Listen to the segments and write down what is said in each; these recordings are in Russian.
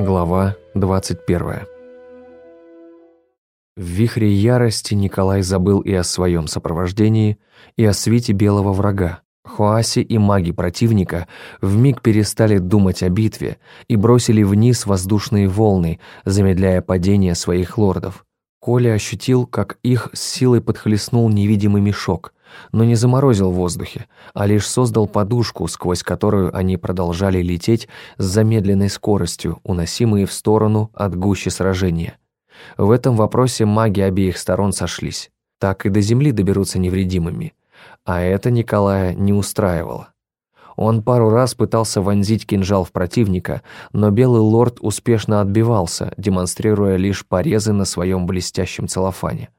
Глава 21 В вихре ярости Николай забыл и о своем сопровождении, и о свете белого врага. Хуаси и маги противника вмиг перестали думать о битве и бросили вниз воздушные волны, замедляя падение своих лордов. Коля ощутил, как их с силой подхлестнул невидимый мешок, но не заморозил в воздухе, а лишь создал подушку, сквозь которую они продолжали лететь с замедленной скоростью, уносимые в сторону от гущи сражения. В этом вопросе маги обеих сторон сошлись. Так и до земли доберутся невредимыми. А это Николая не устраивало. Он пару раз пытался вонзить кинжал в противника, но белый лорд успешно отбивался, демонстрируя лишь порезы на своем блестящем целлофане.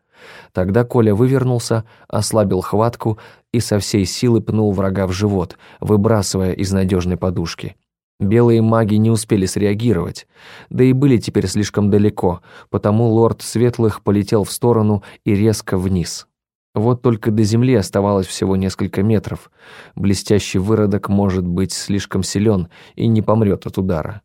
Тогда Коля вывернулся, ослабил хватку и со всей силы пнул врага в живот, выбрасывая из надежной подушки. Белые маги не успели среагировать, да и были теперь слишком далеко, потому лорд Светлых полетел в сторону и резко вниз. Вот только до земли оставалось всего несколько метров. Блестящий выродок может быть слишком силен и не помрет от удара.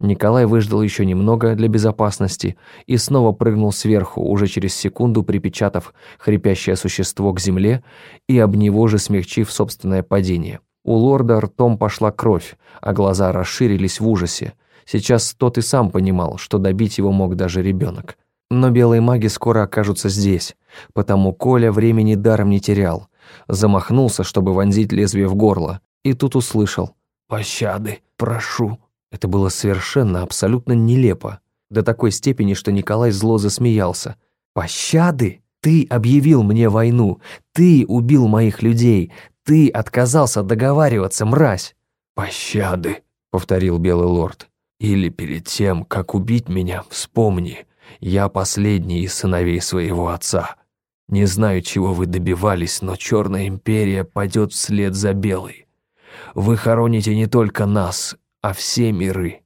Николай выждал еще немного для безопасности и снова прыгнул сверху, уже через секунду припечатав хрипящее существо к земле и об него же смягчив собственное падение. У лорда ртом пошла кровь, а глаза расширились в ужасе. Сейчас тот и сам понимал, что добить его мог даже ребенок. Но белые маги скоро окажутся здесь, потому Коля времени даром не терял. Замахнулся, чтобы вонзить лезвие в горло, и тут услышал «Пощады, прошу». Это было совершенно, абсолютно нелепо. До такой степени, что Николай зло засмеялся. «Пощады? Ты объявил мне войну. Ты убил моих людей. Ты отказался договариваться, мразь!» «Пощады», — повторил Белый Лорд. «Или перед тем, как убить меня, вспомни, я последний из сыновей своего отца. Не знаю, чего вы добивались, но Черная Империя пойдет вслед за Белой. Вы хороните не только нас, а все миры.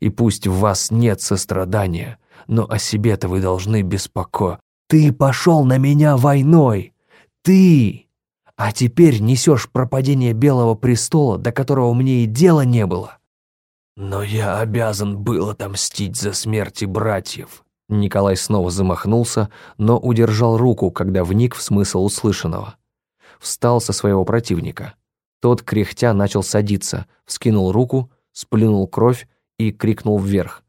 И пусть в вас нет сострадания, но о себе-то вы должны беспоко. Ты пошел на меня войной! Ты! А теперь несешь пропадение Белого престола, до которого мне и дела не было. Но я обязан был отомстить за смерти братьев. Николай снова замахнулся, но удержал руку, когда вник в смысл услышанного. Встал со своего противника. Тот, кряхтя, начал садиться, вскинул руку, сплюнул кровь и крикнул вверх.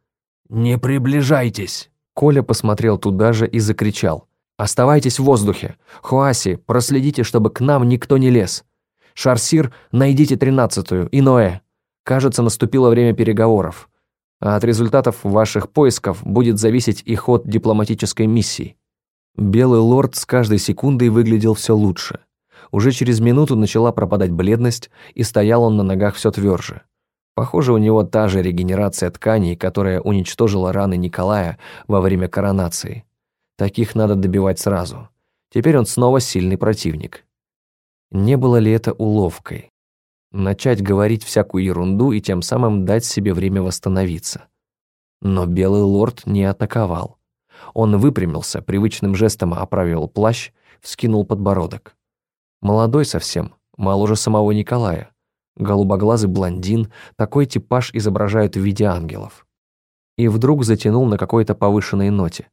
«Не приближайтесь!» Коля посмотрел туда же и закричал. «Оставайтесь в воздухе! Хуаси, проследите, чтобы к нам никто не лез! Шарсир, найдите тринадцатую и Ноэ! Кажется, наступило время переговоров. От результатов ваших поисков будет зависеть и ход дипломатической миссии». Белый лорд с каждой секундой выглядел все лучше. Уже через минуту начала пропадать бледность, и стоял он на ногах все тверже. Похоже, у него та же регенерация тканей, которая уничтожила раны Николая во время коронации. Таких надо добивать сразу. Теперь он снова сильный противник. Не было ли это уловкой? Начать говорить всякую ерунду и тем самым дать себе время восстановиться. Но Белый Лорд не атаковал. Он выпрямился, привычным жестом оправил плащ, вскинул подбородок. Молодой совсем, моложе самого Николая голубоглазый блондин, такой типаж изображают в виде ангелов. И вдруг затянул на какой-то повышенной ноте.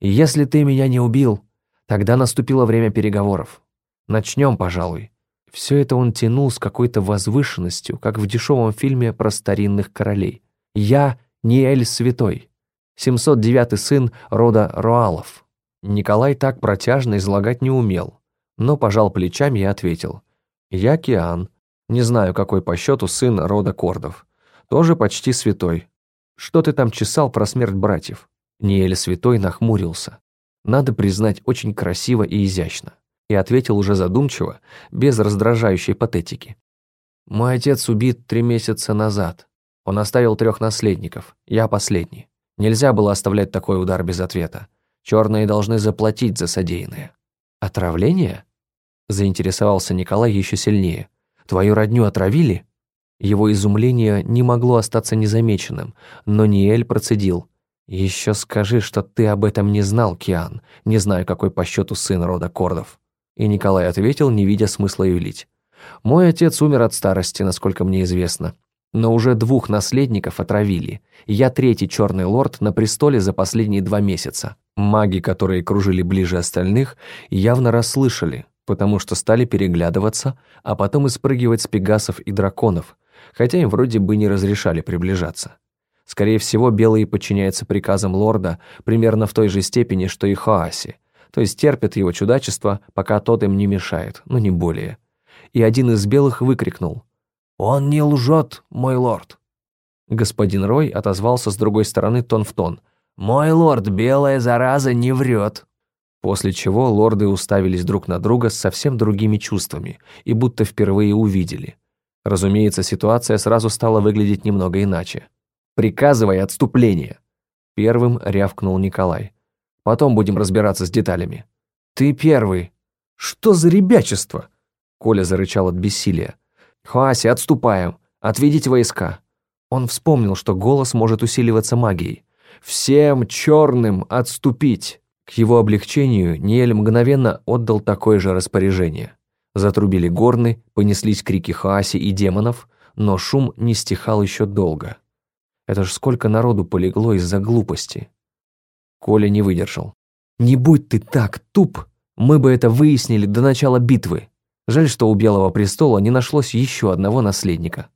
«Если ты меня не убил, тогда наступило время переговоров. Начнем, пожалуй». Все это он тянул с какой-то возвышенностью, как в дешевом фильме про старинных королей. «Я Ниэль Святой, 709-й сын рода Руалов». Николай так протяжно излагать не умел, но пожал плечами и ответил. «Я Киан, не знаю, какой по счету сын рода Кордов. Тоже почти святой. Что ты там чесал про смерть братьев?» Ниэль Святой нахмурился. Надо признать, очень красиво и изящно. И ответил уже задумчиво, без раздражающей патетики. «Мой отец убит три месяца назад. Он оставил трех наследников. Я последний. Нельзя было оставлять такой удар без ответа. Черные должны заплатить за содеянное». «Отравление?» Заинтересовался Николай еще сильнее. Твою родню отравили?» Его изумление не могло остаться незамеченным, но Ниэль процедил. «Еще скажи, что ты об этом не знал, Киан, не знаю, какой по счету сын рода Кордов». И Николай ответил, не видя смысла юлить. «Мой отец умер от старости, насколько мне известно. Но уже двух наследников отравили. Я третий черный лорд на престоле за последние два месяца. Маги, которые кружили ближе остальных, явно расслышали, потому что стали переглядываться, а потом и спрыгивать с пегасов и драконов, хотя им вроде бы не разрешали приближаться. Скорее всего, белые подчиняются приказам лорда примерно в той же степени, что и Хоаси, то есть терпят его чудачество, пока тот им не мешает, но не более. И один из белых выкрикнул «Он не лжет, мой лорд!» Господин Рой отозвался с другой стороны тон в тон. «Мой лорд, белая зараза не врет!» После чего лорды уставились друг на друга с совсем другими чувствами и будто впервые увидели. Разумеется, ситуация сразу стала выглядеть немного иначе. «Приказывай отступление!» Первым рявкнул Николай. «Потом будем разбираться с деталями». «Ты первый!» «Что за ребячество?» Коля зарычал от бессилия. «Хуаси, отступаем! Отведите войска!» Он вспомнил, что голос может усиливаться магией. «Всем черным отступить!» К его облегчению Ниэль мгновенно отдал такое же распоряжение. Затрубили горны, понеслись крики Хааси и демонов, но шум не стихал еще долго. Это ж сколько народу полегло из-за глупости. Коля не выдержал. «Не будь ты так туп, мы бы это выяснили до начала битвы. Жаль, что у Белого престола не нашлось еще одного наследника».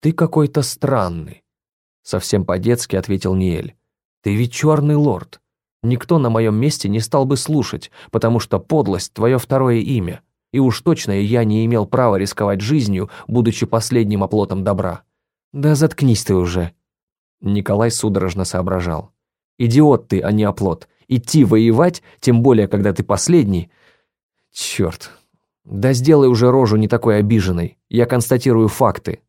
«Ты какой-то странный», — совсем по-детски ответил Ниэль. «Ты ведь черный лорд. Никто на моем месте не стал бы слушать, потому что подлость — твое второе имя. И уж точно я не имел права рисковать жизнью, будучи последним оплотом добра. Да заткнись ты уже, Николай судорожно соображал. «Идиот ты, а не оплот. Идти воевать, тем более, когда ты последний. Черт. Да сделай уже рожу не такой обиженной. Я констатирую факты.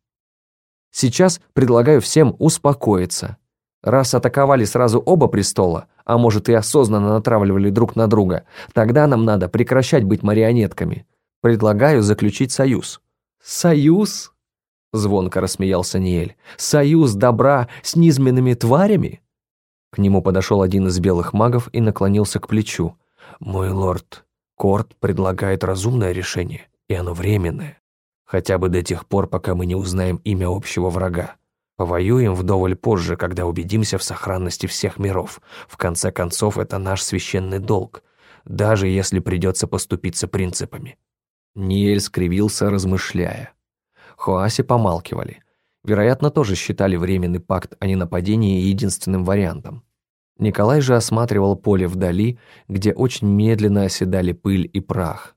Сейчас предлагаю всем успокоиться. Раз атаковали сразу оба престола, а может и осознанно натравливали друг на друга, тогда нам надо прекращать быть марионетками. Предлагаю заключить союз». «Союз?» Звонко рассмеялся Ниэль. «Союз добра с низменными тварями?» К нему подошел один из белых магов и наклонился к плечу. «Мой лорд, Корт предлагает разумное решение, и оно временное. Хотя бы до тех пор, пока мы не узнаем имя общего врага. Повоюем вдоволь позже, когда убедимся в сохранности всех миров. В конце концов, это наш священный долг, даже если придется поступиться принципами». Ниэль скривился, размышляя. Хоаси помалкивали. Вероятно, тоже считали временный пакт о ненападении единственным вариантом. Николай же осматривал поле вдали, где очень медленно оседали пыль и прах.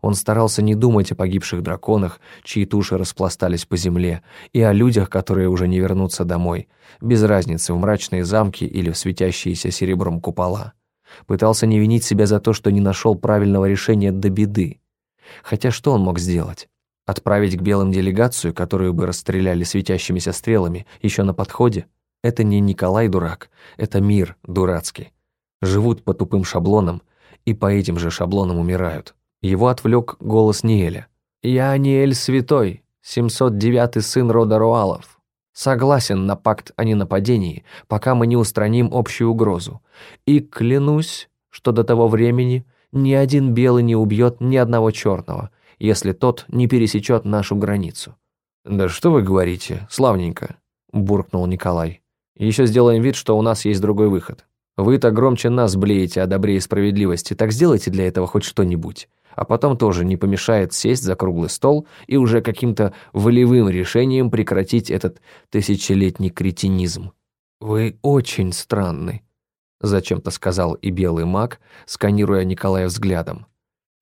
Он старался не думать о погибших драконах, чьи туши распластались по земле, и о людях, которые уже не вернутся домой, без разницы в мрачные замки или в светящиеся серебром купола. Пытался не винить себя за то, что не нашел правильного решения до беды. Хотя что он мог сделать? Отправить к белым делегацию, которую бы расстреляли светящимися стрелами, еще на подходе? Это не Николай дурак, это мир дурацкий. Живут по тупым шаблонам и по этим же шаблонам умирают. Его отвлек голос Ниэля. «Я Ниэль Святой, 709-й сын рода Руалов. Согласен на пакт о ненападении, пока мы не устраним общую угрозу. И клянусь, что до того времени ни один белый не убьет ни одного черного, если тот не пересечет нашу границу». «Да что вы говорите, славненько», – буркнул Николай. «Еще сделаем вид, что у нас есть другой выход. Вы-то громче нас блеете о добре и справедливости, так сделайте для этого хоть что-нибудь. А потом тоже не помешает сесть за круглый стол и уже каким-то волевым решением прекратить этот тысячелетний кретинизм». «Вы очень странный», – зачем-то сказал и белый маг, сканируя Николая взглядом.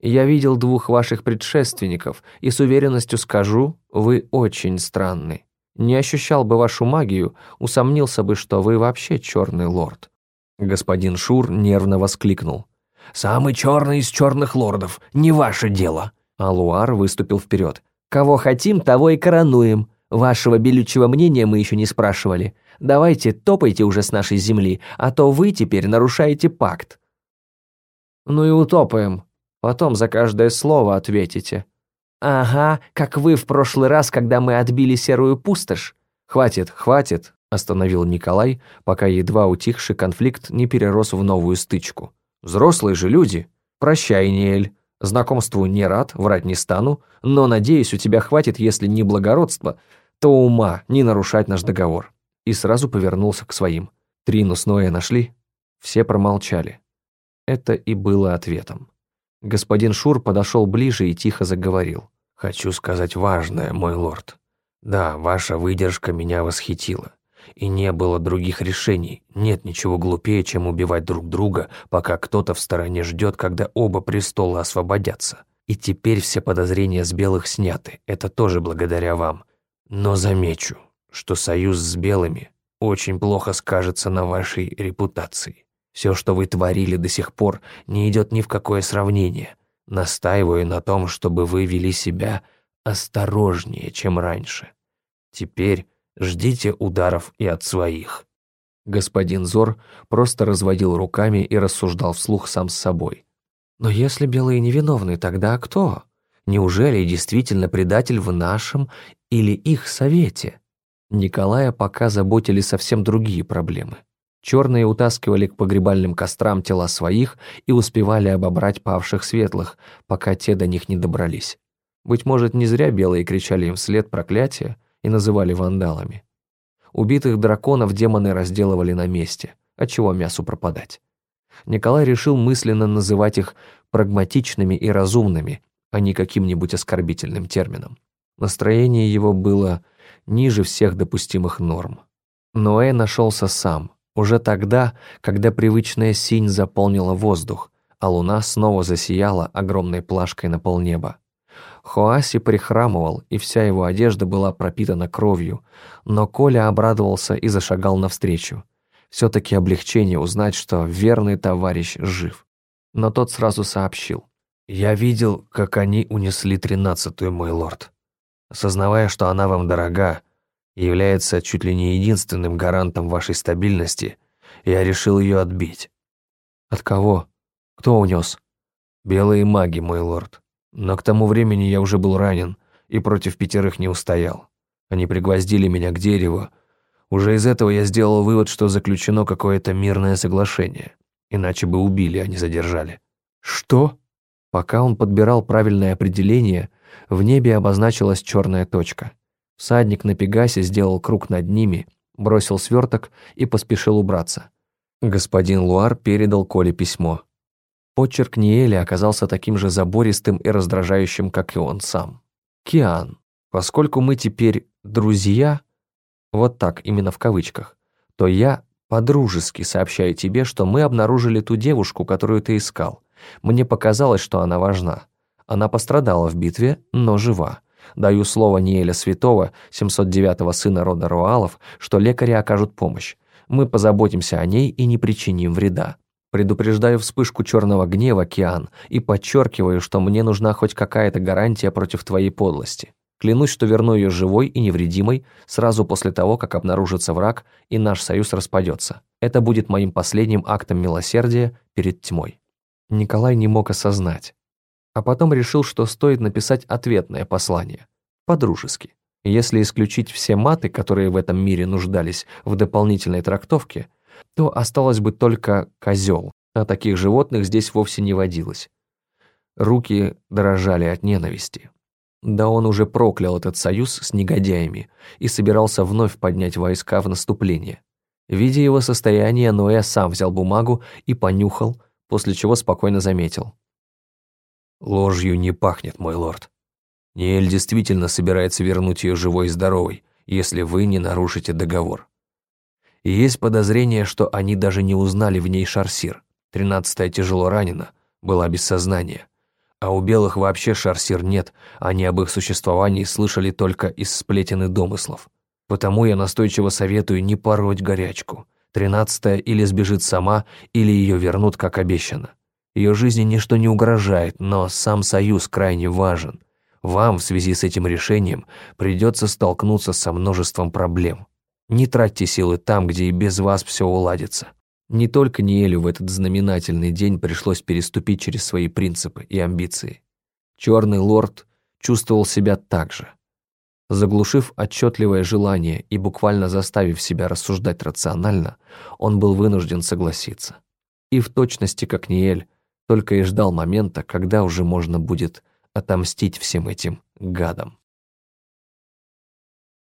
Я видел двух ваших предшественников, и с уверенностью скажу, вы очень странны. Не ощущал бы вашу магию, усомнился бы, что вы вообще черный лорд». Господин Шур нервно воскликнул. «Самый черный из черных лордов, не ваше дело!» Алуар выступил вперед. «Кого хотим, того и коронуем. Вашего белючего мнения мы еще не спрашивали. Давайте топайте уже с нашей земли, а то вы теперь нарушаете пакт». «Ну и утопаем», Потом за каждое слово ответите. Ага, как вы в прошлый раз, когда мы отбили серую пустошь. Хватит, хватит, остановил Николай, пока едва утихший конфликт не перерос в новую стычку. Взрослые же люди. Прощай, Ниэль. Знакомству не рад, врать не стану, но, надеюсь, у тебя хватит, если не благородства, то ума не нарушать наш договор. И сразу повернулся к своим. Трину с Ноя нашли? Все промолчали. Это и было ответом. Господин Шур подошел ближе и тихо заговорил. «Хочу сказать важное, мой лорд. Да, ваша выдержка меня восхитила. И не было других решений. Нет ничего глупее, чем убивать друг друга, пока кто-то в стороне ждет, когда оба престола освободятся. И теперь все подозрения с белых сняты. Это тоже благодаря вам. Но замечу, что союз с белыми очень плохо скажется на вашей репутации. Все, что вы творили до сих пор, не идет ни в какое сравнение. Настаиваю на том, чтобы вы вели себя осторожнее, чем раньше. Теперь ждите ударов и от своих». Господин Зор просто разводил руками и рассуждал вслух сам с собой. «Но если белые невиновны, тогда кто? Неужели действительно предатель в нашем или их совете?» Николая пока заботили совсем другие проблемы. Черные утаскивали к погребальным кострам тела своих и успевали обобрать павших светлых, пока те до них не добрались. Быть может, не зря белые кричали им вслед проклятия и называли вандалами. Убитых драконов демоны разделывали на месте, отчего мясу пропадать. Николай решил мысленно называть их прагматичными и разумными, а не каким-нибудь оскорбительным термином. Настроение его было ниже всех допустимых норм. Ноэ нашелся сам, уже тогда, когда привычная синь заполнила воздух, а луна снова засияла огромной плашкой на полнеба. Хоаси прихрамывал, и вся его одежда была пропитана кровью, но Коля обрадовался и зашагал навстречу. Все-таки облегчение узнать, что верный товарищ жив. Но тот сразу сообщил. «Я видел, как они унесли тринадцатую, мой лорд. Осознавая, что она вам дорога, является чуть ли не единственным гарантом вашей стабильности, я решил ее отбить. От кого? Кто унес? Белые маги, мой лорд. Но к тому времени я уже был ранен и против пятерых не устоял. Они пригвоздили меня к дереву. Уже из этого я сделал вывод, что заключено какое-то мирное соглашение. Иначе бы убили, а не задержали. Что? Пока он подбирал правильное определение, в небе обозначилась черная точка. Всадник на Пегасе сделал круг над ними, бросил сверток и поспешил убраться. Господин Луар передал Коле письмо. Почерк Ниэля оказался таким же забористым и раздражающим, как и он сам. «Киан, поскольку мы теперь друзья, вот так, именно в кавычках, то я по-дружески сообщаю тебе, что мы обнаружили ту девушку, которую ты искал. Мне показалось, что она важна. Она пострадала в битве, но жива. Даю слово Ниэля Святого, 709-го сына рода Руалов, что лекари окажут помощь. Мы позаботимся о ней и не причиним вреда. Предупреждаю вспышку черного гнева, Киан, и подчеркиваю, что мне нужна хоть какая-то гарантия против твоей подлости. Клянусь, что верну ее живой и невредимой сразу после того, как обнаружится враг и наш союз распадется. Это будет моим последним актом милосердия перед тьмой». Николай не мог осознать, а потом решил, что стоит написать ответное послание, по-дружески. Если исключить все маты, которые в этом мире нуждались в дополнительной трактовке, то осталось бы только козел, а таких животных здесь вовсе не водилось. Руки дрожали от ненависти. Да он уже проклял этот союз с негодяями и собирался вновь поднять войска в наступление. Видя его состояние, Ноэ сам взял бумагу и понюхал, после чего спокойно заметил. Ложью не пахнет, мой лорд. Ниэль действительно собирается вернуть ее живой и здоровой, если вы не нарушите договор. И есть подозрение, что они даже не узнали в ней Шарсир. Тринадцатая тяжело ранена, была без сознания. А у белых вообще Шарсир нет, они об их существовании слышали только из сплетен и домыслов. Потому я настойчиво советую не пороть горячку. Тринадцатая или сбежит сама, или ее вернут, как обещано. Ее жизни ничто не угрожает, но сам союз крайне важен. Вам в связи с этим решением придется столкнуться со множеством проблем. Не тратьте силы там, где и без вас все уладится. Не только Ниэлю в этот знаменательный день пришлось переступить через свои принципы и амбиции. Черный лорд чувствовал себя так же. Заглушив отчетливое желание и буквально заставив себя рассуждать рационально, он был вынужден согласиться. И в точности, как Ниэль, только и ждал момента, когда уже можно будет отомстить всем этим гадам.